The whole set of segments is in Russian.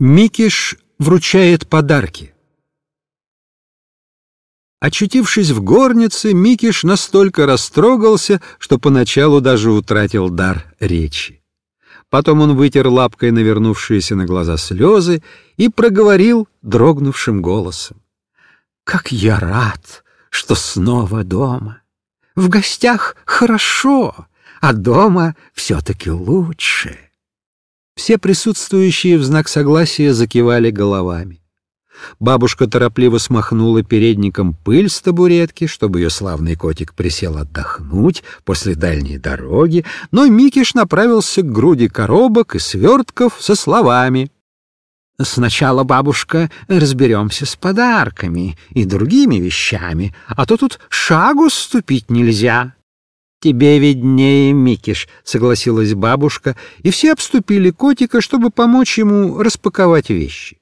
Микиш вручает подарки. Очутившись в горнице, Микиш настолько растрогался, что поначалу даже утратил дар речи. Потом он вытер лапкой навернувшиеся на глаза слезы и проговорил дрогнувшим голосом. «Как я рад, что снова дома! В гостях хорошо, а дома все-таки лучше!» Все присутствующие в знак согласия закивали головами. Бабушка торопливо смахнула передником пыль с табуретки, чтобы ее славный котик присел отдохнуть после дальней дороги, но Микиш направился к груди коробок и свертков со словами. «Сначала, бабушка, разберемся с подарками и другими вещами, а то тут шагу ступить нельзя». «Тебе виднее, Микиш», — согласилась бабушка, и все обступили котика, чтобы помочь ему распаковать вещи.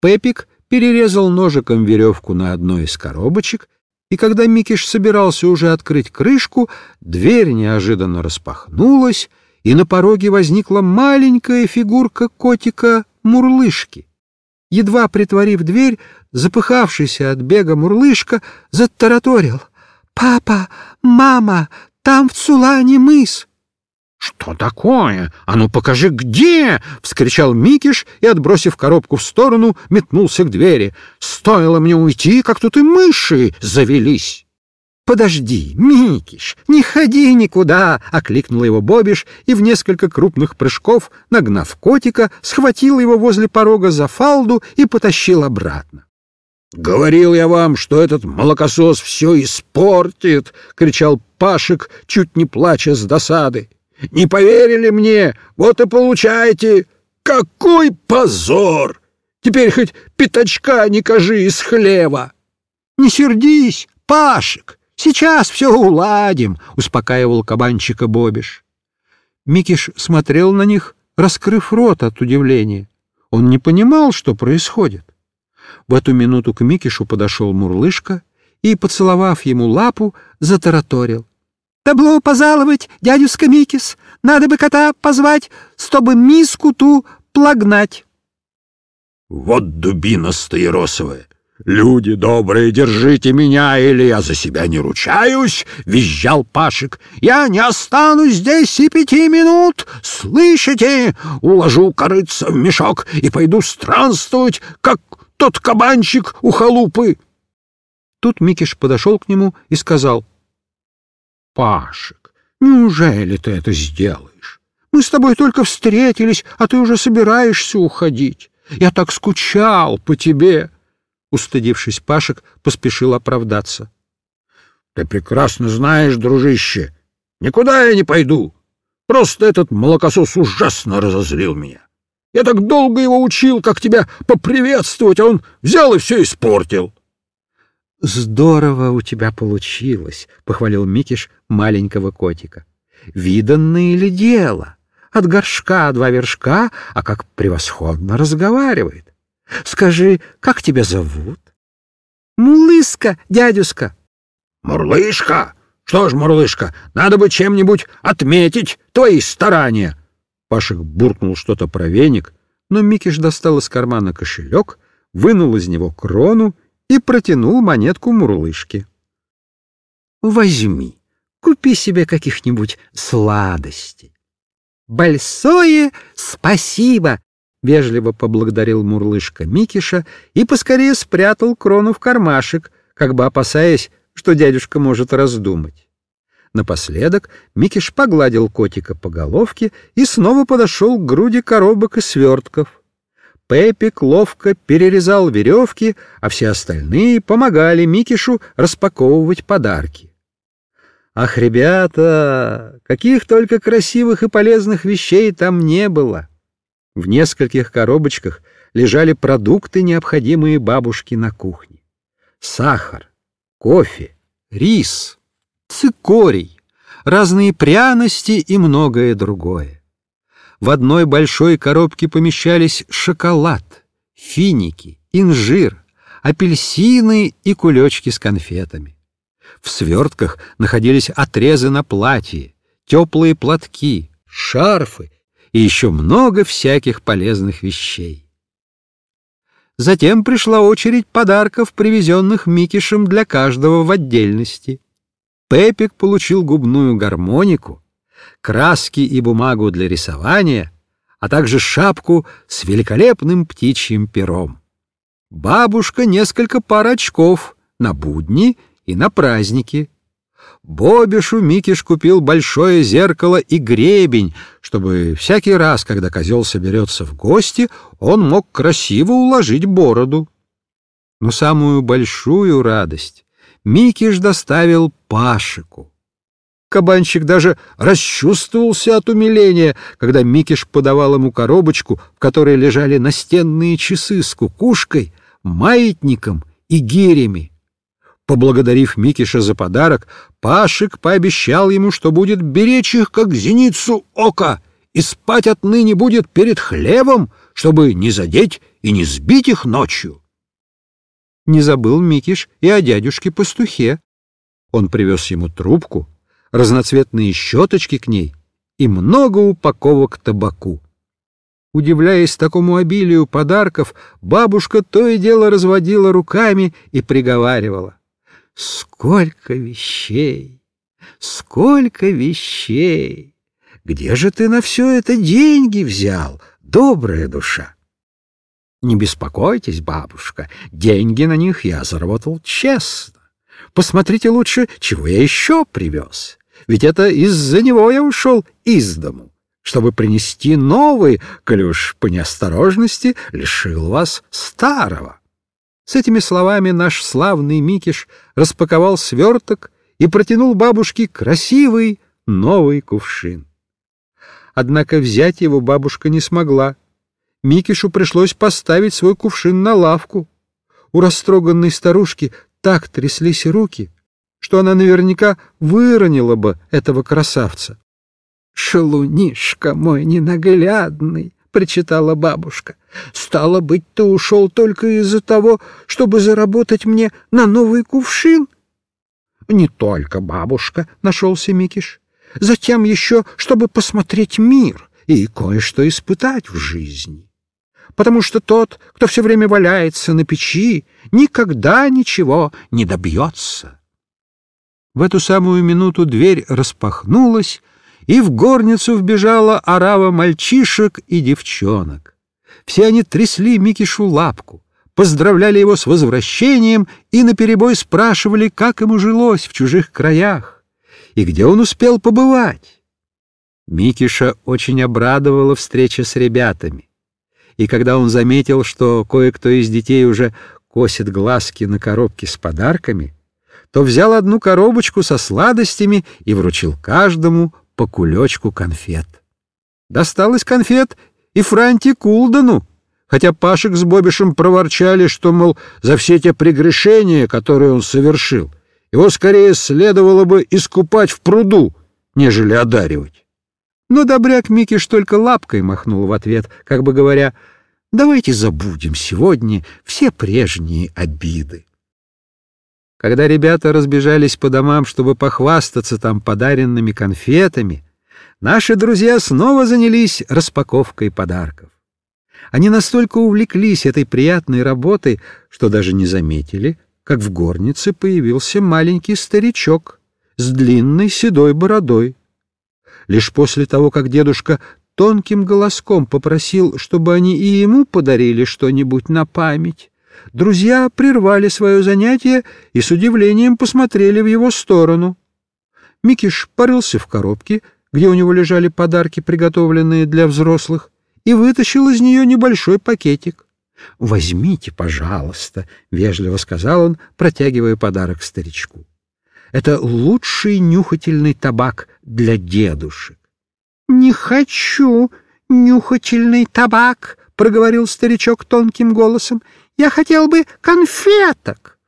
Пепик перерезал ножиком веревку на одной из коробочек, и когда Микиш собирался уже открыть крышку, дверь неожиданно распахнулась, и на пороге возникла маленькая фигурка котика Мурлышки. Едва притворив дверь, запыхавшийся от бега Мурлышка затараторил. «Папа! Мама! Там в Цулане мыс!» «Что такое? А ну покажи, где!» — вскричал Микиш и, отбросив коробку в сторону, метнулся к двери. «Стоило мне уйти, как тут и мыши завелись!» «Подожди, Микиш, не ходи никуда!» — окликнул его Бобиш и в несколько крупных прыжков, нагнав котика, схватил его возле порога за фалду и потащил обратно. «Говорил я вам, что этот молокосос все испортит!» — кричал Пашек, чуть не плача с досады. «Не поверили мне, вот и получайте! Какой позор! Теперь хоть пятачка не кажи из хлева!» «Не сердись, Пашек, сейчас все уладим!» — успокаивал кабанчика Бобиш. Микиш смотрел на них, раскрыв рот от удивления. Он не понимал, что происходит. В эту минуту к Микишу подошел Мурлышка и, поцеловав ему лапу, затараторил. «Табло позаловать, дядюшка Микис! Надо бы кота позвать, чтобы миску ту плагнать!» «Вот дубина стаиросовая! Люди добрые, держите меня, или я за себя не ручаюсь!» — визжал Пашек. «Я не останусь здесь и пяти минут! Слышите? Уложу корыца в мешок и пойду странствовать, как тот кабанчик у халупы!» Тут Микиш подошел к нему и сказал, «Пашек, неужели ты это сделаешь? Мы с тобой только встретились, а ты уже собираешься уходить. Я так скучал по тебе!» Устыдившись, Пашек поспешил оправдаться. «Ты прекрасно знаешь, дружище, никуда я не пойду. Просто этот молокосос ужасно разозлил меня. Я так долго его учил, как тебя поприветствовать, а он взял и все испортил. — Здорово у тебя получилось, — похвалил Микиш маленького котика. — Виданное ли дело? От горшка два вершка, а как превосходно разговаривает. Скажи, как тебя зовут? — Мулыска, дядюшка. — Мурлышка? Что ж, Мурлышка, надо бы чем-нибудь отметить твои старания. Пашек буркнул что-то про веник, но Микиш достал из кармана кошелек, вынул из него крону и протянул монетку мурлышке. «Возьми, купи себе каких-нибудь сладостей». «Большое спасибо!» — вежливо поблагодарил мурлышка Микиша и поскорее спрятал крону в кармашек, как бы опасаясь, что дядюшка может раздумать. Напоследок Микиш погладил котика по головке и снова подошел к груди коробок и свертков. Пепик ловко перерезал веревки, а все остальные помогали Микишу распаковывать подарки. Ах, ребята, каких только красивых и полезных вещей там не было! В нескольких коробочках лежали продукты, необходимые бабушке на кухне. Сахар, кофе, рис — цикорий, разные пряности и многое другое. В одной большой коробке помещались шоколад, финики, инжир, апельсины и кулечки с конфетами. В свертках находились отрезы на платье, теплые платки, шарфы и еще много всяких полезных вещей. Затем пришла очередь подарков, привезенных Микишем для каждого в отдельности. Пепик получил губную гармонику, краски и бумагу для рисования, а также шапку с великолепным птичьим пером. Бабушка несколько пар очков на будни и на праздники. Бобишу Микиш купил большое зеркало и гребень, чтобы всякий раз, когда козел соберется в гости, он мог красиво уложить бороду. Но самую большую радость Микиш доставил Пашику. Кабанчик даже расчувствовался от умиления, когда Микиш подавал ему коробочку, в которой лежали настенные часы с кукушкой, маятником и гирями. Поблагодарив Микиша за подарок, Пашик пообещал ему, что будет беречь их, как зеницу ока, и спать отныне будет перед хлебом, чтобы не задеть и не сбить их ночью. Не забыл Микиш и о дядюшке-пастухе. Он привез ему трубку, разноцветные щеточки к ней и много упаковок табаку. Удивляясь такому обилию подарков, бабушка то и дело разводила руками и приговаривала. Сколько вещей! Сколько вещей! Где же ты на все это деньги взял, добрая душа? Не беспокойтесь, бабушка, деньги на них я заработал честно. Посмотрите лучше, чего я еще привез. Ведь это из-за него я ушел из дому, чтобы принести новый, коли уж по неосторожности лишил вас старого. С этими словами наш славный Микиш распаковал сверток и протянул бабушке красивый новый кувшин. Однако взять его бабушка не смогла. Микишу пришлось поставить свой кувшин на лавку. У растроганной старушки так тряслись руки, что она наверняка выронила бы этого красавца. «Шалунишка мой ненаглядный!» — причитала бабушка. «Стало быть, ты ушел только из-за того, чтобы заработать мне на новый кувшин?» «Не только, бабушка», — нашелся Микиш. «Затем еще, чтобы посмотреть мир и кое-что испытать в жизни. Потому что тот, кто все время валяется на печи, никогда ничего не добьется». В эту самую минуту дверь распахнулась, и в горницу вбежала орава мальчишек и девчонок. Все они трясли Микишу лапку, поздравляли его с возвращением и наперебой спрашивали, как ему жилось в чужих краях и где он успел побывать. Микиша очень обрадовала встреча с ребятами, и когда он заметил, что кое-кто из детей уже косит глазки на коробке с подарками, то взял одну коробочку со сладостями и вручил каждому по кулечку конфет. Досталось конфет и Франти Кулдану, хотя Пашек с Бобишем проворчали, что, мол, за все те прегрешения, которые он совершил, его скорее следовало бы искупать в пруду, нежели одаривать. Но добряк Микиш только лапкой махнул в ответ, как бы говоря, «Давайте забудем сегодня все прежние обиды». Когда ребята разбежались по домам, чтобы похвастаться там подаренными конфетами, наши друзья снова занялись распаковкой подарков. Они настолько увлеклись этой приятной работой, что даже не заметили, как в горнице появился маленький старичок с длинной седой бородой. Лишь после того, как дедушка тонким голоском попросил, чтобы они и ему подарили что-нибудь на память, друзья прервали свое занятие и с удивлением посмотрели в его сторону. Микиш порылся в коробке, где у него лежали подарки, приготовленные для взрослых, и вытащил из нее небольшой пакетик. «Возьмите, пожалуйста», — вежливо сказал он, протягивая подарок старичку. «Это лучший нюхательный табак для дедушек». «Не хочу нюхательный табак», — проговорил старичок тонким голосом. Я хотел бы конфеток.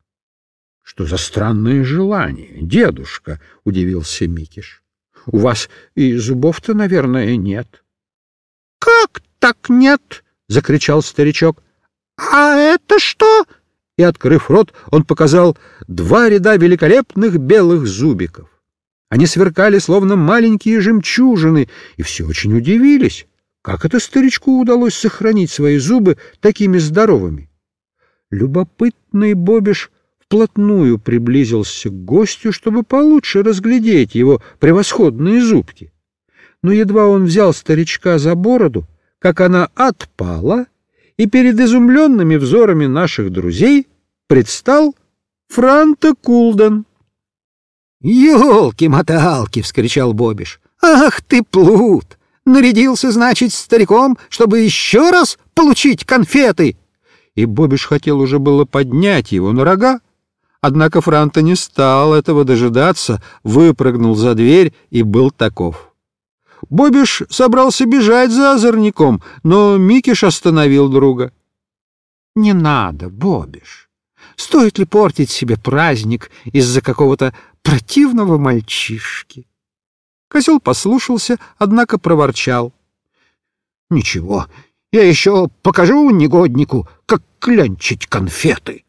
— Что за странное желание, дедушка? — удивился Микиш. — У вас и зубов-то, наверное, нет. — Как так нет? — закричал старичок. — А это что? И, открыв рот, он показал два ряда великолепных белых зубиков. Они сверкали, словно маленькие жемчужины, и все очень удивились, как это старичку удалось сохранить свои зубы такими здоровыми. Любопытный Бобиш вплотную приблизился к гостю, чтобы получше разглядеть его превосходные зубки. Но едва он взял старичка за бороду, как она отпала, и перед изумленными взорами наших друзей предстал Франта Кулден. «Елки-моталки!» — вскричал Бобиш. «Ах ты, плут! Нарядился, значит, стариком, чтобы еще раз получить конфеты!» И Бобиш хотел уже было поднять его на рога, однако Франта не стал этого дожидаться, выпрыгнул за дверь и был таков. Бобиш собрался бежать за озорником, но Микиш остановил друга. — Не надо, Бобиш. Стоит ли портить себе праздник из-за какого-то противного мальчишки? Козел послушался, однако проворчал. — Ничего, я еще покажу негоднику, как клянчить конфеты.